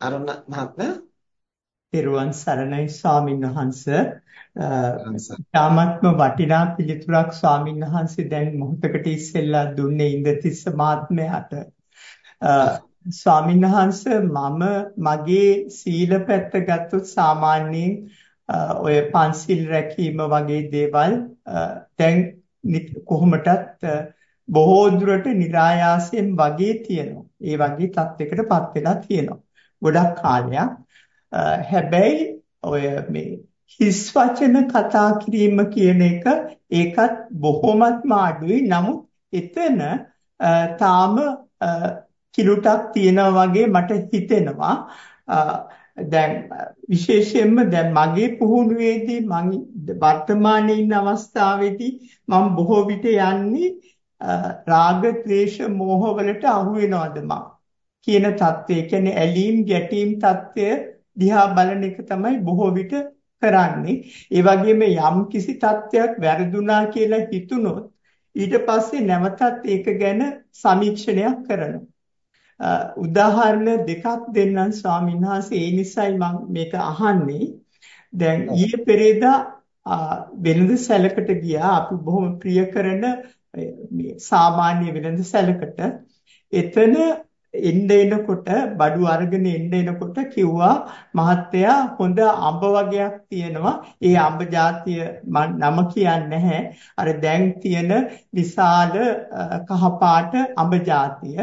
අරුණ මහත්මයා පෙරුවන් සරණයි ස්වාමින් වහන්සේ තාමත්ම වටිනා පිළිතුරක් ස්වාමින් වහන්සේ දැන් මොහොතකට ඉස්සෙල්ලා දුන්නේ ඉන්දතිස්ස මහත්මයාට ස්වාමින් වහන්සේ මම මගේ සීල පැත්ත ගත්තොත් සාමාන්‍යයෙන් ඔය පන්සිල් රැකීම වගේ දේවල් දැන් කොහොමටත් බොහෝ දුරට નિરાයාසයෙන් වගේ තියෙනවා. ඒ වගේ තත්යකටපත් වෙලා තියෙනවා. ගොඩක් කාලයක්. හැබැයි ඔය මේ හිස් වචන කතා කිරීම කියන එක ඒකත් බොහොමත්ම අඩුයි. නමුත් එතන තාම කිලුටක් තියෙනවා වගේ මට හිතෙනවා. දැන් විශේෂයෙන්ම දැන් මගේ පුහුණුවේදී මම වර්තමානයේ ඉන්න අවස්ථාවේදී මම බොහෝ විට යන්නේ රාග, ද්වේෂ, මෝහ වලට අහු වෙනවද මම කියන தત્ත්වය කියන්නේ ඇලීම් ගැටීම් தત્ත්වය දිහා බලන එක තමයි බොහෝ විට කරන්නේ. ඒ වගේම යම් කිසි தත්වයක් වැරදුනා කියලා හිතුනොත් ඊට පස්සේ නැවතත් ඒක ගැන සමීක්ෂණයක් කරනවා. උදාහරණ දෙකක් දෙන්නම් ස්වාමීන් වහන්සේ. ඒ නිසයි මම මේක අහන්නේ. දැන් ඊයේ පෙරේදා වෙළඳ සැලකට ගියා. අපි බොහොම ප්‍රිය කරන මේ සාමාන්‍ය වෙළඳ සැලකට. එතන එන්න එනකොට බඩු අරගෙන එන්න එනකොට කිව්වා මහත්තයා හොඳ අඹ වර්ගයක් තියෙනවා. ඒ අඹ జాතිය නම කියන්නේ නැහැ. අර දැන් තියෙන විශාල කහ පාට අඹ జాතිය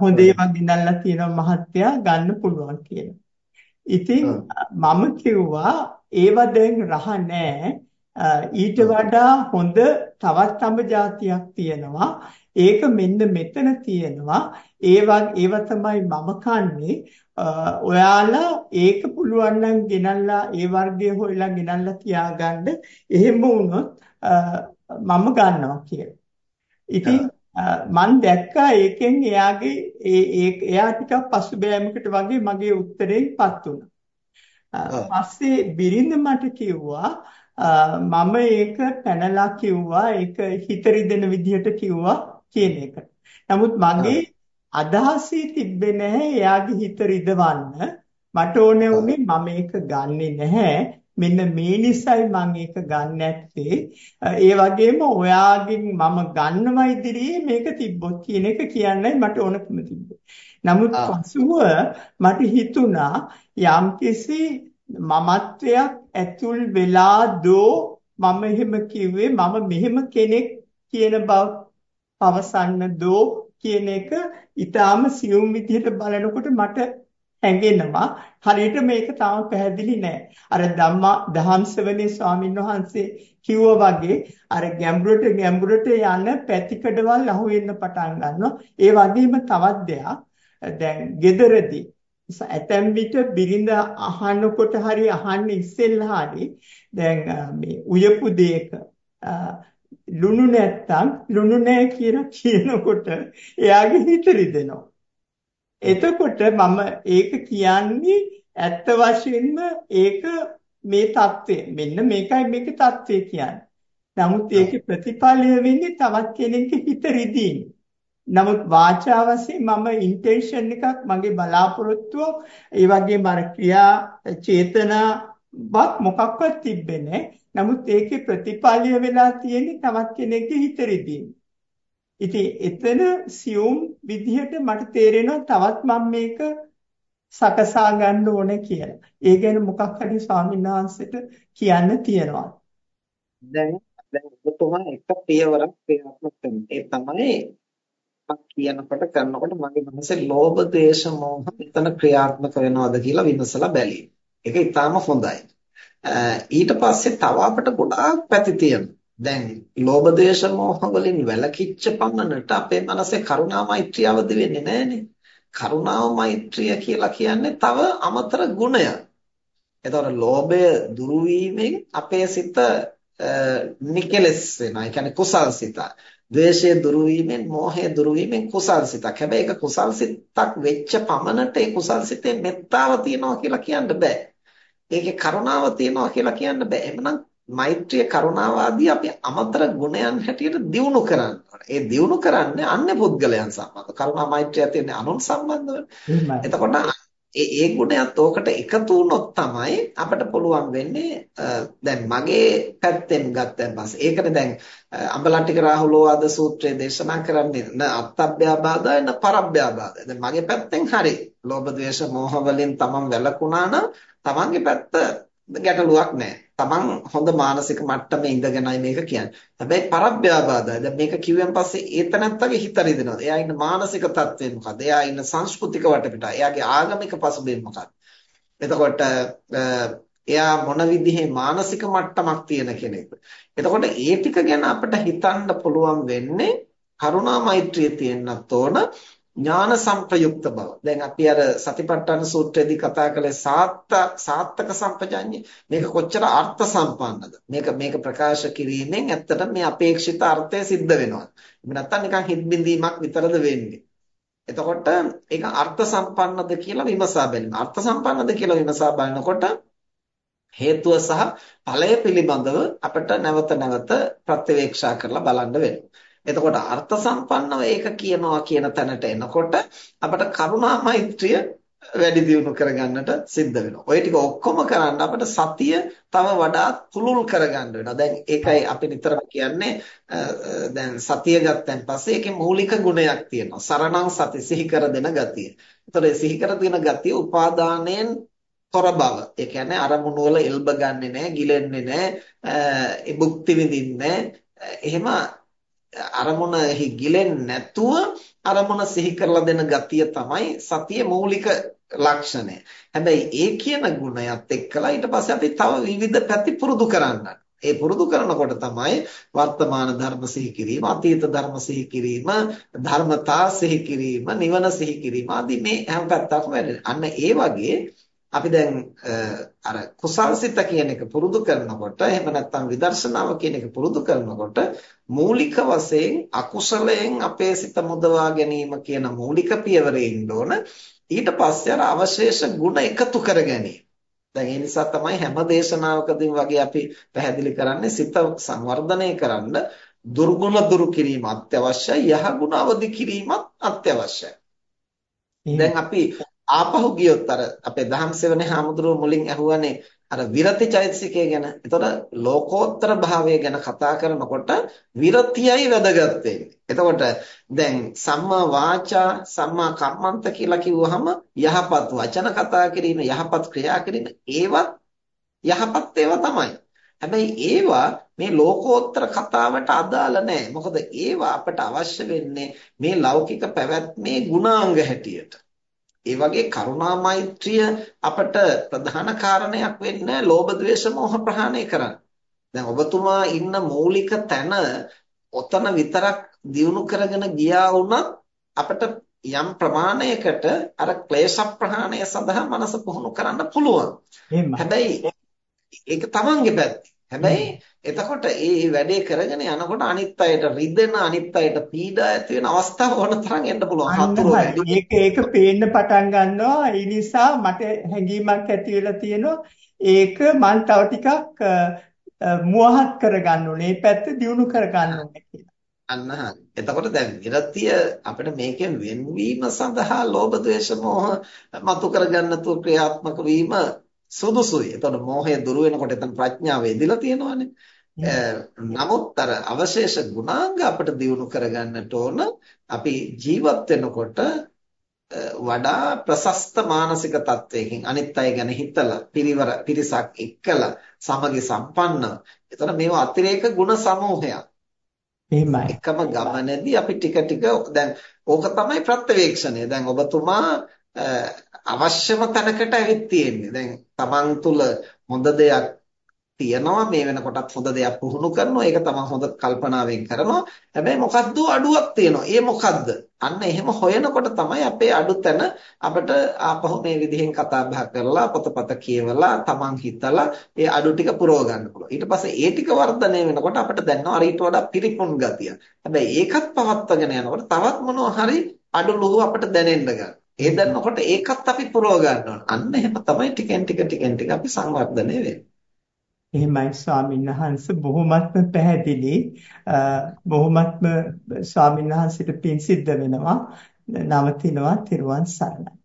හොඳ ඒවා දිනල්ලා තියෙනවා මහත්තයා ගන්න පුළුවන් කියලා. ඉතින් මම කිව්වා ඒවා දැන් රහ නැහැ. ඊට වඩා හොඳ තවත් අඹ జాතියක් තියෙනවා. ඒක මෙන්න මෙතන තියෙනවා. ඒවා ඒව තමයි මම කන්නේ. ඔයාලා ඒක පුළුවන් නම් ගෙනල්ලා ඒ වර්ගය හොයලා ගෙනල්ලා තියාගන්න. එහෙම වුණොත් මම ගන්නවා කියලා. ඉතින් මම දැක්කා ඒකෙන් එයාගේ ඒ එයා ටිකක් පසුබෑමකට වගේ මගේ උත්තරේපත් වුණා. පස්සේ බිරිඳ මට කිව්වා මම ඒක පැනලා කිව්වා ඒක හිත රිදෙන විදිහට කිව්වා කියන එක. නමුත් මගේ අදහසේ තිබ්බේ නැහැ එයාගේ හිත රිදවන්න. මට ඕනේ උනේ මම ඒක ගන්නෙ නැහැ. මෙන්න මේ නිසයි මම ඒක ගන්න නැත්තේ. ඒ වගේම ඔයාගෙන් මම ගන්නවා ඉදිරියේ මේක තිබ්බොත් කියන එක කියන්නයි මට ඕනකම තිබ්බේ. නමුත් පසුව මට හිතුණා යම්කිසි මමත්වයක් ඇතුල් වෙලා දෝ මම එහෙම කිව්වේ මම මෙහෙම කෙනෙක් කියන බව පවසන්න දෝ කියන එක ඊටාම සියුම් විදිහට බලනකොට මට හැඟෙනවා. හරියට මේක තාම පැහැදිලි නෑ. අර ධම්මා දහම්සවනේ ස්වාමීන් වහන්සේ කිව්වා වගේ අර ගැඹුරට ගැඹුරට යන පැතිකඩවල් අහු වෙන්න පටන් ගන්නවා. ඒ වගේම තවත් දෙයක්. දැන් gederedi ඇතැම් විට බිරිඳ අහනකොට හරි අහන්න ඉස්සෙල්ලා හරි දැන් මේ උයපු දෙයක ලුණු නැත්තම් ලුණු නැහැ කියලා කියනකොට එයාගේ හිත රිදෙනවා. එතකොට මම ඒක කියන්නේ ඇත්ත වශයෙන්ම ඒක මේ தත්ත්වය. මෙන්න මේකයි මේකේ தත්ත්වය කියන්නේ. නමුත් ඒකේ ප්‍රතිඵලය වෙන්නේ තවත් කෙනෙක්ගේ හිත රිදීම. නමුත් වාචා වශයෙන් මම ඉන්ටෙන්ෂන් එකක් මගේ බලාපොරොත්තුව ඒ වගේම අර ක්‍රියා චේතනාවක් මොකක්වත් තිබෙන්නේ නමුත් ඒකේ ප්‍රතිඵලය වෙලා තියෙන්නේ තවත් කෙනෙක්ගේ හිත රිදීම. ඉතින් එතන සියුම් විදිහට මට තේරෙනවා තවත් මම මේක සකසා ගන්න ඕනේ කියලා. ඒ ගැන මොකක් හරි ස්වාමීන් වහන්සේට කියන්න තියනවා. දැන් දැන් ඔබතුමා එක පියවරක් ක්‍රියාත්මක කරනවා. ඒ තමයි කියනකොට කරනකොට මගේ මනසේ ලෝභ දේශ මොහ මෙතන ක්‍රියාත්මක වෙනවද කියලා විමසලා බැලීම. ඒක ඊටාම හොඳයි. ඊට පස්සේ තව අපිට ගොඩාක් පැති තියෙනවා. දැන් ලෝභ දේශ මොහ වලින් වැළකිච්ච පමණට අපේ මනසේ කරුණා මෛත්‍රිය අවදි වෙන්නේ නැහනේ. කරුණාව මෛත්‍රිය කියලා කියන්නේ තව අමතර ගුණයක්. එතකොට ලෝභය දුරු අපේ සිත නිකලස් වෙනවා. ඒ කියන්නේ කුසල් සිත. ද්වේෂය දුරු වීමෙන් මෝහය දුරු වීමෙන් කුසල් සිතක්. හැබැයි ඒක කුසල් සිතක් වෙච්ච පමණට ඒ කුසල් සිතේ මෙත්තාව තියනවා කියලා කියන්න බෑ. ඒකේ කරුණාව තියනවා කියලා කියන්න බෑ. එහෙනම් මෛත්‍රිය කරුණාව ආදී අපි අමතර ගුණයන් හැටියට දියුණු කරන්න ඒ දියුණු කරන්නේ අන්‍ය පුද්ගලයන් සම්බන්ධ. කරුණා මෛත්‍රිය තියෙන්නේ අනුන් සම්බන්ධව. එතකොට ඒ ඒ ගුණයත් ඕකට එකතු වුණොත් තමයි අපිට පුළුවන් වෙන්නේ දැන් මගේ පැත්තෙන් ගත්තන් පස්සේ ඒකනේ දැන් අඹලට්ටික රාහුලෝවාද සූත්‍රයේ දේශනා කරන්නේ න අත්තබ්භ්‍යාබාධය න පරබ්භ්‍යාබාධය. දැන් මගේ පැත්තෙන් හරි. ලෝභ ද්වේෂ මෝහ වලින් තමන් වැළකුණා නම් තමන්ගේ පැත්ත ගැටලුවක් නැහැ. තමන් හොඳ මානසික මට්ටමේ ඉඳගෙනයි මේක කියන්නේ. හැබැයි පරබ්‍යාබාධය. දැන් මේක කිව්වන් පස්සේ ඒතනත්තගේ හිත රිදෙනවා. එයා ඉන්න මානසික තත්ත්වය මොකද්ද? එයා ඉන්න සංස්කෘතික වටපිටාව. එයාගේ ආගමික පසුබිම මොකක්ද? එතකොට එයා මොන විදිහේ මානසික මට්ටමක් තියෙන කෙනෙක්ද? එතකොට ඒ ටික ගැන අපිට හිතන්න පුළුවන් වෙන්නේ කරුණා මෛත්‍රිය තියෙන්නත් ඕන ඥාන සංප්‍රයුක්ත බව. දැන් අපි අර සතිපට්ඨාන සූත්‍රයේදී කතා කළේ සාත්ත සාත්තක සම්පජඤ්ඤය. මේක කොච්චර අර්ථ සම්පන්නද? මේක මේක ප්‍රකාශ කිරීමෙන් ඇත්තට මේ අපේක්ෂිත අර්ථය සිද්ධ වෙනවා. එහෙම නැත්නම් නිකන් හිත් බිඳීමක් විතරද වෙන්නේ. එතකොට ඒක අර්ථ සම්පන්නද කියලා විමසා බැලීම. අර්ථ සම්පන්නද කියලා විමසා බලනකොට හේතුව සහ ඵලය පිළිබඳව අපිට නැවත නැවත ප්‍රත්‍යවේක්ෂා කරලා බලන්න වෙනවා. එතකොට අර්ථ සම්පන්නව ඒක කියනවා කියන තැනට එනකොට අපිට කරුණා මෛත්‍රිය වැඩි දියුණු කරගන්නට සිද්ධ වෙනවා. ওই ටික ඔක්කොම කරන්න අපිට සතිය තව වඩා පුළුල් කරගන්න වෙනවා. දැන් ඒකයි අපි නිතරම කියන්නේ දැන් සතිය ගත්තන් පස්සේ ඒකේ මූලික ගුණයක් තියෙනවා. සරණං සති සිහි කර දෙන ගතිය. ඒතකොට සිහි කර දෙන ගතිය උපාදානයෙන් තොර බව. ඒ කියන්නේ අරමුණු වල එල්බ ගන්නෙ නැහැ, ගිලෙන්නේ නැහැ, ඒ භුක්ති විඳින්නේ එහෙම අරමුණෙහි ගිලෙන්නේ නැතුව අරමුණ සිහි කරලා දෙන ගතිය තමයි සතියේ මූලික ලක්ෂණය. හැබැයි ඒ කියන ගුණයත් එක්කලා ඊට පස්සේ අපි තව විවිධ පැති පුරුදු කරන්න. ඒ පුරුදු කරනකොට තමයි වර්තමාන ධර්ම සිහි කිරීම, අතීත ධර්ම සිහි කිරීම, ධර්මතා සිහි කිරීම, නිවන සිහි කිරීම ආදී මේ හැම පැත්තක්ම වැඩෙනවා. අන්න ඒ වගේ අපි දැන් අර කුසල්සිත කියන එක පුරුදු කරනකොට එහෙම නැත්නම් විදර්ශනාව කියන එක පුරුදු කරනකොට මූලික වශයෙන් අකුසලයෙන් අපේ සිත මුදවා ගැනීම කියන මූලික පියවරේ ඉන්න ඕන. ඊට පස්සේ අර අවශේෂ ಗುಣ එකතු කර ගැනීම. දැන් ඒ නිසා තමයි හැම දේශනාවකදීම වගේ අපි පැහැදිලි කරන්නේ සිත සංවර්ධනය කරන්න දුර්ගුණ දුරු කිරීම අත්‍යවශ්‍යයි. යහ ගුණ අවදි කිරීමත් අත්‍යවශ්‍යයි. දැන් අපි ආපහු ගියොත් අර අපේ දහම්සෙවනේ හාමුදුරුව මුලින් අහුවනේ අර විරති චෛතසිකය ගැන. එතකොට ලෝකෝත්තර භාවය ගැන කතා කරනකොට විරතියයි වැදගත් එතකොට දැන් සම්මා වාචා සම්මා කම්මන්ත කියලා කිව්වහම යහපත් වචන කතා කිරීම යහපත් ක්‍රියා කිරීම ඒවත් යහපත් ඒවා තමයි. හැබැයි ඒවා මේ ලෝකෝත්තර කතාවට අදාළ නැහැ. මොකද ඒවා අපට අවශ්‍ය වෙන්නේ මේ ලෞකික පැවැත්මේ ගුණාංග හැටියට. ඒ වගේ කරුණා මෛත්‍රිය අපට ප්‍රධාන කාරණයක් වෙන්නේ ලෝභ ද්වේෂ මෝහ ප්‍රහාණය කරන්න. දැන් ඔබතුමා ඉන්න මූලික තැන ඔතන විතරක් දියුණු කරගෙන ගියා වුණත් අපිට යම් ප්‍රමාණයකට අර ක්ලේශ ප්‍රහාණය සඳහා මනස පුහුණු කරන්න පුළුවන්. හැබැයි ඒක තමන්ගේ පැත්තේ. හැබැයි එතකොට මේ වැඩේ කරගෙන යනකොට අනිත් අයට රිදෙන අනිත් අයට පීඩා ඇති වෙන අවස්ථා ඕන තරම් එන්න පුළුවන්. හතුරු ඒක ඒක පේන්න පටන් ගන්නවා. ඒ නිසා මට හැඟීමක් ඇති වෙලා තියෙනවා. ඒක මම තව ටිකක් මුවහත් කරගන්න ඕනේ. මේ පැත්ත දියුණු කරගන්න ඕනේ කියලා. අන්න හරි. එතකොට දැන් විරතිය අපිට මේකෙන් වෙන්වීම සඳහා ලෝභ ද්වේෂ මෝහ මතු කරගන්න තු ක්‍රියාත්මක වීම සුදුසුයි. එතකොට මෝහය දුරු වෙනකොට එතන ප්‍රඥාව එදිලා තියෙනවානේ. නමුත් අර අවශේෂ ගුණාංග අපිට දියුණු කරගන්නට ඕන අපි ජීවත් වෙනකොට වඩා ප්‍රශස්ත මානසික තත්වයකින් අනිත් අය ගැන හිතලා පිරිවර පිරිසක් එක්කලා සමගි සම්පන්නව. එතන මේවා අතිරේක ගුණ සමූහයක්. එහෙමයි. එකම ගමනේදී අපි ටික ටික දැන් ඕක තමයි ප්‍රත්‍යවේක්ෂණය. දැන් ඔබතුමා අවශ්‍යම තැනකට ඇවිත් තියෙන්නේ. දැන් Taman තුල හොඳ දෙයක් තියනවා මේ වෙනකොටත් හොඳ දෙයක් පුහුණු කරනවා ඒක තමයි හොඳ කල්පනාවෙන් කරනවා හැබැයි මොකද්ද අඩුවක් තියෙනවා ඒ මොකද්ද අන්න එහෙම හොයනකොට තමයි අපේ අඩු තැන අපිට ආපහු මේ විදිහෙන් කතා බහ කරලා පොතපත කියවලා තමන් හිතලා ඒ අඩු ටික පුරව ගන්න පුළුවන් ඊට පස්සේ ඒ ටික වර්ධනය වෙනකොට අපිට දැනෙනවා අර ඊට වඩා පිරිපුන් ගතිය හැබැයි ඒකත් පවත්වාගෙන යනකොට තවත් මොනවා හරි අඩු ලුහු අපිට දැනෙන්න ගන්නවා ඒ දැනනකොට ඒකත් අපි පුරව ගන්න ඕන. අන්න එහෙම තමයි ටිකෙන් ටික ටිකෙන් ටික අපි සංවර්ධනය වෙන්නේ. එහෙමයි ස්වාමීන් වහන්සේ. බොහොමත්ම පැහැදිලි. බොහොමත්ම ස්වාමීන් වහන්සේට පින් සිද්ධ වෙනවා. නවතිනවා. තිරුවන් සරණයි